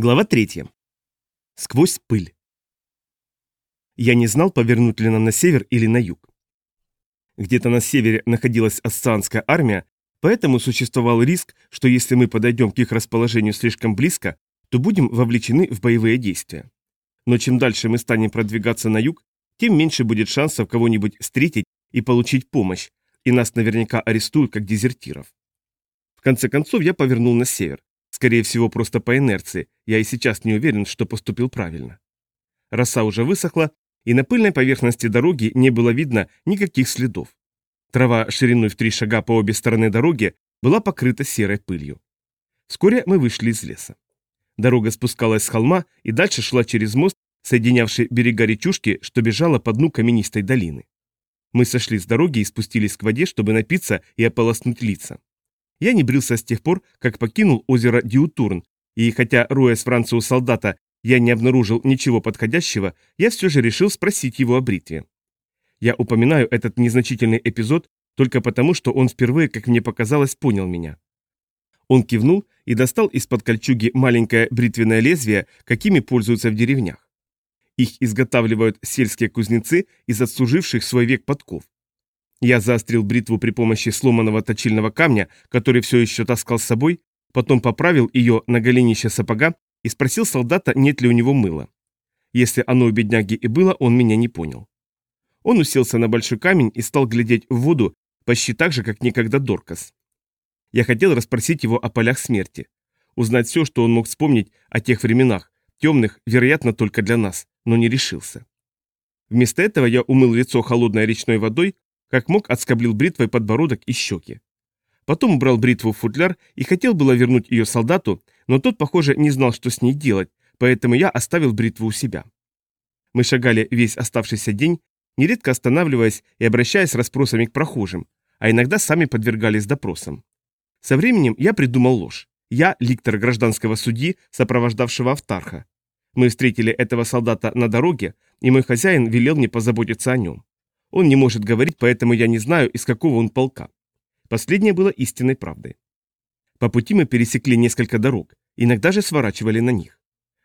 Глава 3. Сквозь пыль. Я не знал, повернуть ли нам на север или на юг. Где-то на севере находилась ассанская армия, поэтому существовал риск, что если мы подойдем к их расположению слишком близко, то будем вовлечены в боевые действия. Но чем дальше мы станем продвигаться на юг, тем меньше будет шансов кого-нибудь встретить и получить помощь, и нас наверняка арестуют как дезертиров. В конце концов я повернул на север. Скорее всего, просто по инерции, я и сейчас не уверен, что поступил правильно. Роса уже высохла, и на пыльной поверхности дороги не было видно никаких следов. Трава шириной в три шага по обе стороны дороги была покрыта серой пылью. Вскоре мы вышли из леса. Дорога спускалась с холма и дальше шла через мост, соединявший берега речушки, что бежала по дну каменистой долины. Мы сошли с дороги и спустились к воде, чтобы напиться и ополоснуть лица. Я не брился с тех пор, как покинул озеро Диутурн, и хотя, роя с Франца у солдата, я не обнаружил ничего подходящего, я все же решил спросить его о бритве. Я упоминаю этот незначительный эпизод только потому, что он впервые, как мне показалось, понял меня. Он кивнул и достал из-под кольчуги маленькое бритвенное лезвие, какими пользуются в деревнях. Их изготавливают сельские кузнецы из отслуживших свой век подков. Я заострил бритву при помощи сломанного точильного камня, который все еще таскал с собой, потом поправил ее на голенище сапога и спросил солдата, нет ли у него мыла. Если оно у бедняги и было, он меня не понял. Он уселся на большой камень и стал глядеть в воду почти так же, как никогда Доркас. Я хотел расспросить его о полях смерти, узнать все, что он мог вспомнить о тех временах, темных, вероятно, только для нас, но не решился. Вместо этого я умыл лицо холодной речной водой, как мог, отскоблил бритвой подбородок и щеки. Потом убрал бритву в футляр и хотел было вернуть ее солдату, но тот, похоже, не знал, что с ней делать, поэтому я оставил бритву у себя. Мы шагали весь оставшийся день, нередко останавливаясь и обращаясь расспросами к прохожим, а иногда сами подвергались допросам. Со временем я придумал ложь. Я – ликтор гражданского судьи, сопровождавшего Автарха. Мы встретили этого солдата на дороге, и мой хозяин велел мне позаботиться о нем. Он не может говорить, поэтому я не знаю, из какого он полка. Последнее было истинной правдой. По пути мы пересекли несколько дорог, иногда же сворачивали на них.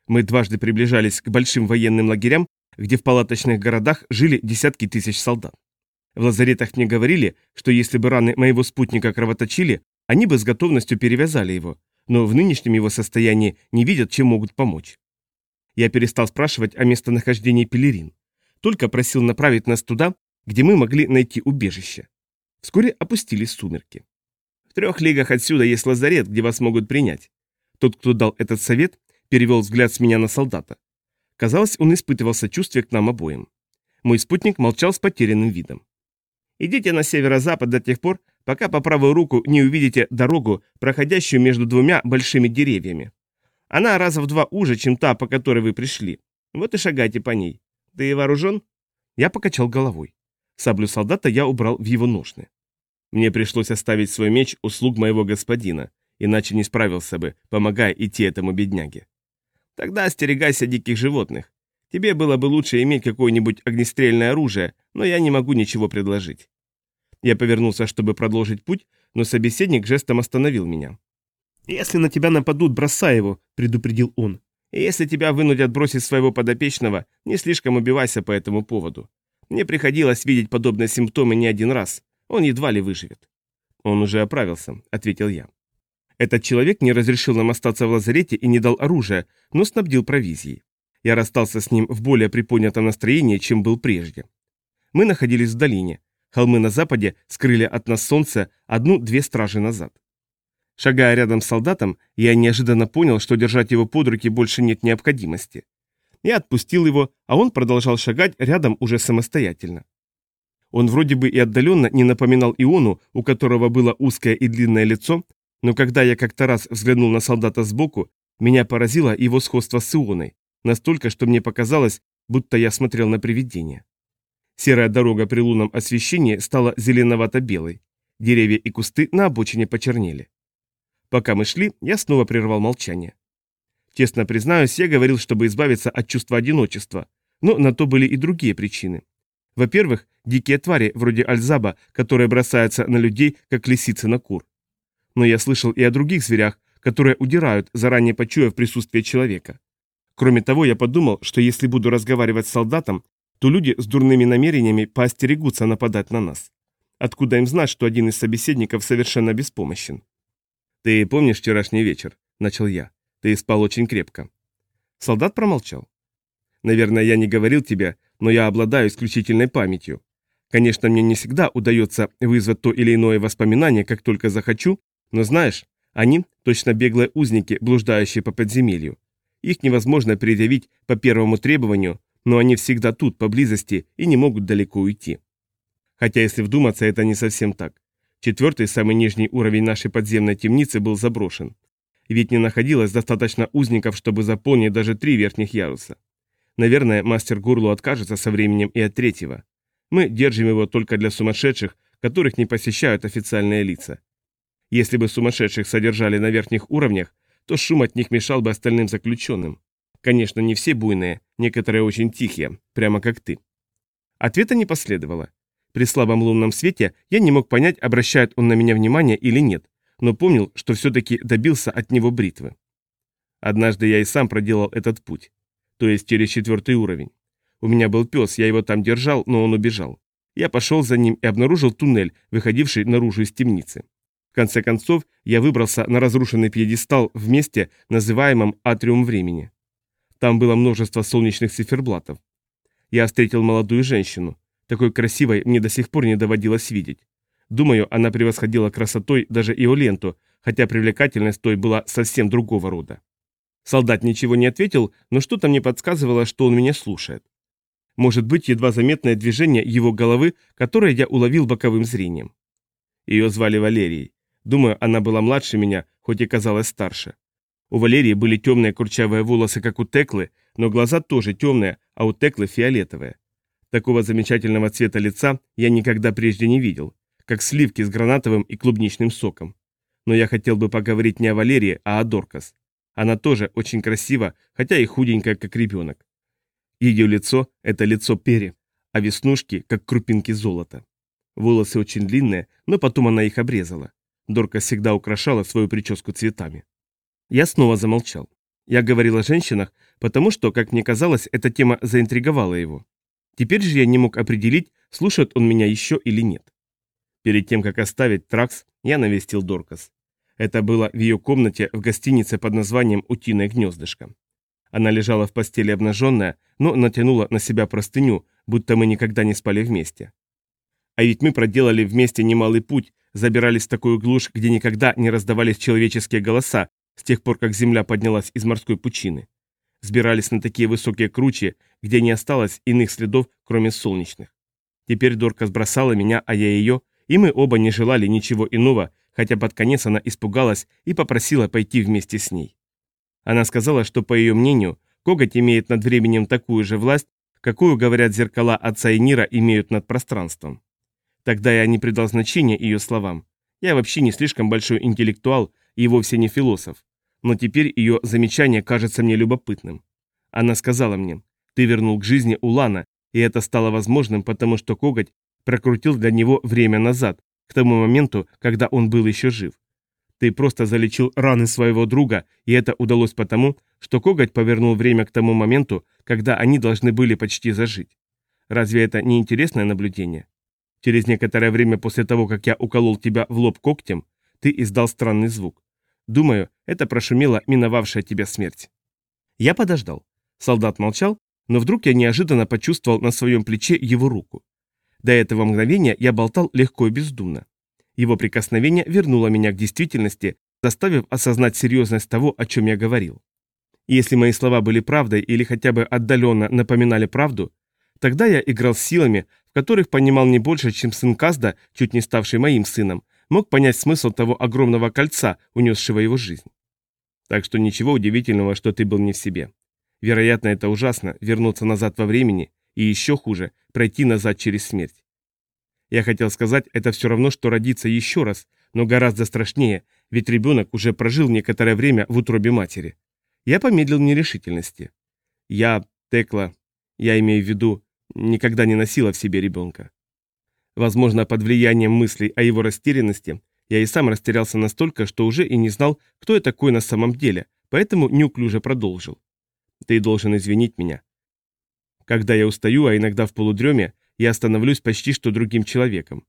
Мы дважды приближались к большим военным лагерям, где в палаточных городах жили десятки тысяч солдат. В лазаретах мне говорили, что если бы раны моего спутника кровоточили, они бы с готовностью перевязали его, но в нынешнем его состоянии не видят, чем могут помочь. Я перестал спрашивать о местонахождении пелерин. Только просил направить нас туда, где мы могли найти убежище. Вскоре опустились сумерки. В трех лигах отсюда есть лазарет, где вас могут принять. Тот, кто дал этот совет, перевел взгляд с меня на солдата. Казалось, он испытывал сочувствие к нам обоим. Мой спутник молчал с потерянным видом. «Идите на северо-запад до тех пор, пока по правую руку не увидите дорогу, проходящую между двумя большими деревьями. Она раза в два уже, чем та, по которой вы пришли. Вот и шагайте по ней. Ты вооружен?» Я покачал головой. Саблю солдата я убрал в его ножны. Мне пришлось оставить свой меч у слуг моего господина, иначе не справился бы, помогая идти этому бедняге. Тогда остерегайся диких животных. Тебе было бы лучше иметь какое-нибудь огнестрельное оружие, но я не могу ничего предложить. Я повернулся, чтобы продолжить путь, но собеседник жестом остановил меня. «Если на тебя нападут, бросай его», — предупредил он. «И если тебя вынудят бросить своего подопечного, не слишком убивайся по этому поводу. Мне приходилось видеть подобные симптомы не один раз. Он едва ли выживет. Он уже оправился, ответил я. Этот человек не разрешил нам остаться в лазарете и не дал оружия, но снабдил провизией. Я расстался с ним в более приподнятом настроении, чем был прежде. Мы находились в долине. Холмы на западе скрыли от нас солнце одну-две стражи назад. Шагая рядом с солдатом, я неожиданно понял, что держать его под руки больше нет необходимости. Я отпустил его, а он продолжал шагать рядом уже самостоятельно. Он вроде бы и отдаленно не напоминал Иону, у которого было узкое и длинное лицо, но когда я как-то раз взглянул на солдата сбоку, меня поразило его сходство с Ионой, настолько, что мне показалось, будто я смотрел на привидение. Серая дорога при лунном освещении стала зеленовато-белой. Деревья и кусты на обочине почернели. Пока мы шли, я снова прервал молчание. Честно признаюсь, я говорил, чтобы избавиться от чувства одиночества, но на то были и другие причины. Во-первых, дикие твари, вроде Альзаба, которые бросаются на людей, как лисицы на кур. Но я слышал и о других зверях, которые удирают, заранее почуяв присутствие человека. Кроме того, я подумал, что если буду разговаривать с солдатом, то люди с дурными намерениями поостерегутся нападать на нас. Откуда им знать, что один из собеседников совершенно беспомощен? «Ты помнишь вчерашний вечер?» – начал я. «Ты спал очень крепко». Солдат промолчал. «Наверное, я не говорил тебе, но я обладаю исключительной памятью. Конечно, мне не всегда удается вызвать то или иное воспоминание, как только захочу, но знаешь, они точно беглые узники, блуждающие по подземелью. Их невозможно предъявить по первому требованию, но они всегда тут, поблизости, и не могут далеко уйти. Хотя, если вдуматься, это не совсем так. Четвертый, самый нижний уровень нашей подземной темницы был заброшен. Ведь не находилось достаточно узников, чтобы заполнить даже три верхних яруса. Наверное, мастер Гурлу откажется со временем и от третьего. Мы держим его только для сумасшедших, которых не посещают официальные лица. Если бы сумасшедших содержали на верхних уровнях, то шум от них мешал бы остальным заключенным. Конечно, не все буйные, некоторые очень тихие, прямо как ты. Ответа не последовало. При слабом лунном свете я не мог понять, обращает он на меня внимание или нет, но помнил, что все-таки добился от него бритвы. Однажды я и сам проделал этот путь, то есть через четвертый уровень. У меня был пес, я его там держал, но он убежал. Я пошел за ним и обнаружил туннель, выходивший наружу из темницы. В конце концов, я выбрался на разрушенный пьедестал в месте, называемом Атриум Времени. Там было множество солнечных циферблатов. Я встретил молодую женщину. Такой красивой мне до сих пор не доводилось видеть. Думаю, она превосходила красотой даже Иоленту, хотя привлекательность той была совсем другого рода. Солдат ничего не ответил, но что-то мне подсказывало, что он меня слушает. Может быть, едва заметное движение его головы, которое я уловил боковым зрением. Ее звали Валерией. Думаю, она была младше меня, хоть и казалась старше. У Валерии были темные курчавые волосы, как у Теклы, но глаза тоже темные, а у Теклы фиолетовые. Такого замечательного цвета лица я никогда прежде не видел, как сливки с гранатовым и клубничным соком. Но я хотел бы поговорить не о Валерии, а о Доркас. Она тоже очень красива, хотя и худенькая, как ребенок. Ее лицо – это лицо Пери, а веснушки – как крупинки золота. Волосы очень длинные, но потом она их обрезала. Дорка всегда украшала свою прическу цветами. Я снова замолчал. Я говорил о женщинах, потому что, как мне казалось, эта тема заинтриговала его. Теперь же я не мог определить, слушает он меня еще или нет. Перед тем, как оставить Тракс, я навестил Доркас. Это было в ее комнате в гостинице под названием «Утиное гнездышко». Она лежала в постели обнаженная, но натянула на себя простыню, будто мы никогда не спали вместе. А ведь мы проделали вместе немалый путь, забирались в такую глушь, где никогда не раздавались человеческие голоса, с тех пор, как земля поднялась из морской пучины. Сбирались на такие высокие кручи, где не осталось иных следов, кроме солнечных. Теперь Дорка сбросала меня, а я ее, и мы оба не желали ничего иного, хотя под конец она испугалась и попросила пойти вместе с ней. Она сказала, что, по ее мнению, коготь имеет над временем такую же власть, какую, говорят, зеркала отца и Нира имеют над пространством. Тогда я не придал значения ее словам. Я вообще не слишком большой интеллектуал и вовсе не философ. Но теперь ее замечание кажется мне любопытным. Она сказала мне, ты вернул к жизни Улана, и это стало возможным, потому что коготь прокрутил для него время назад, к тому моменту, когда он был еще жив. Ты просто залечил раны своего друга, и это удалось потому, что коготь повернул время к тому моменту, когда они должны были почти зажить. Разве это не интересное наблюдение? Через некоторое время после того, как я уколол тебя в лоб когтем, ты издал странный звук. Думаю, это прошумела миновавшая тебя смерть. Я подождал. Солдат молчал, но вдруг я неожиданно почувствовал на своем плече его руку. До этого мгновения я болтал легко и бездумно. Его прикосновение вернуло меня к действительности, заставив осознать серьезность того, о чем я говорил. если мои слова были правдой или хотя бы отдаленно напоминали правду, тогда я играл с силами, в которых понимал не больше, чем сын Казда, чуть не ставший моим сыном, мог понять смысл того огромного кольца, унесшего его жизнь. Так что ничего удивительного, что ты был не в себе. Вероятно, это ужасно, вернуться назад во времени, и еще хуже, пройти назад через смерть. Я хотел сказать, это все равно, что родиться еще раз, но гораздо страшнее, ведь ребенок уже прожил некоторое время в утробе матери. Я помедлил в нерешительности. Я, Текла, я имею в виду, никогда не носила в себе ребенка. Возможно, под влиянием мыслей о его растерянности Я и сам растерялся настолько, что уже и не знал, кто я такой на самом деле, поэтому неуклюже продолжил. Ты должен извинить меня. Когда я устаю, а иногда в полудреме, я становлюсь почти что другим человеком.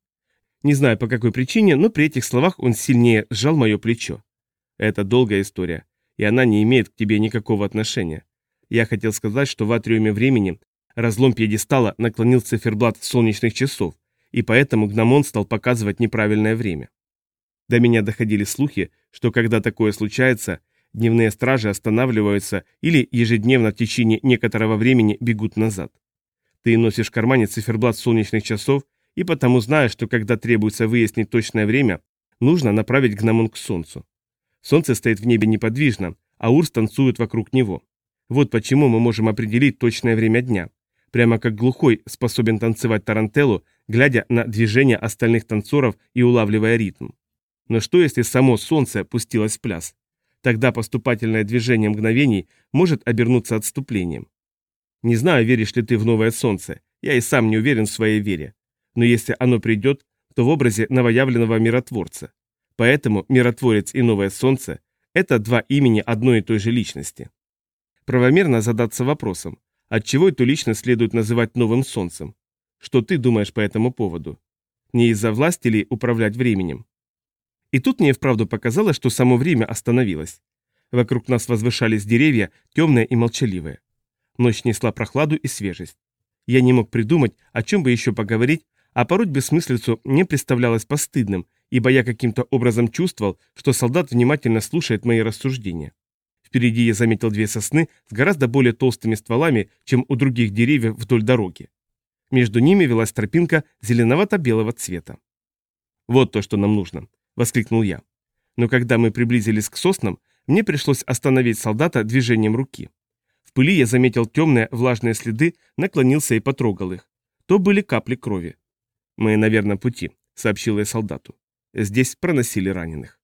Не знаю по какой причине, но при этих словах он сильнее сжал мое плечо. Это долгая история, и она не имеет к тебе никакого отношения. Я хотел сказать, что в атриуме времени разлом пьедестала наклонил циферблат солнечных часов, и поэтому гномон стал показывать неправильное время. До меня доходили слухи, что когда такое случается, дневные стражи останавливаются или ежедневно в течение некоторого времени бегут назад. Ты носишь в кармане циферблат солнечных часов и потому знаешь, что когда требуется выяснить точное время, нужно направить гномон к солнцу. Солнце стоит в небе неподвижно, а Урс танцует вокруг него. Вот почему мы можем определить точное время дня. Прямо как глухой способен танцевать тарантеллу, глядя на движения остальных танцоров и улавливая ритм. Но что если само солнце пустилось в пляс? Тогда поступательное движение мгновений может обернуться отступлением. Не знаю, веришь ли ты в новое солнце, я и сам не уверен в своей вере. Но если оно придет, то в образе новоявленного миротворца. Поэтому миротворец и новое солнце – это два имени одной и той же личности. Правомерно задаться вопросом, отчего эту личность следует называть новым солнцем? Что ты думаешь по этому поводу? Не из-за власти ли управлять временем? И тут мне вправду показалось, что само время остановилось. Вокруг нас возвышались деревья, темные и молчаливые. Ночь несла прохладу и свежесть. Я не мог придумать, о чем бы еще поговорить, а пороть бессмыслицу не представлялось постыдным, ибо я каким-то образом чувствовал, что солдат внимательно слушает мои рассуждения. Впереди я заметил две сосны с гораздо более толстыми стволами, чем у других деревьев вдоль дороги. Между ними велась тропинка зеленовато-белого цвета. «Вот то, что нам нужно», — воскликнул я. Но когда мы приблизились к соснам, мне пришлось остановить солдата движением руки. В пыли я заметил темные влажные следы, наклонился и потрогал их. То были капли крови. «Мы на верном пути», — сообщил я солдату. Здесь проносили раненых.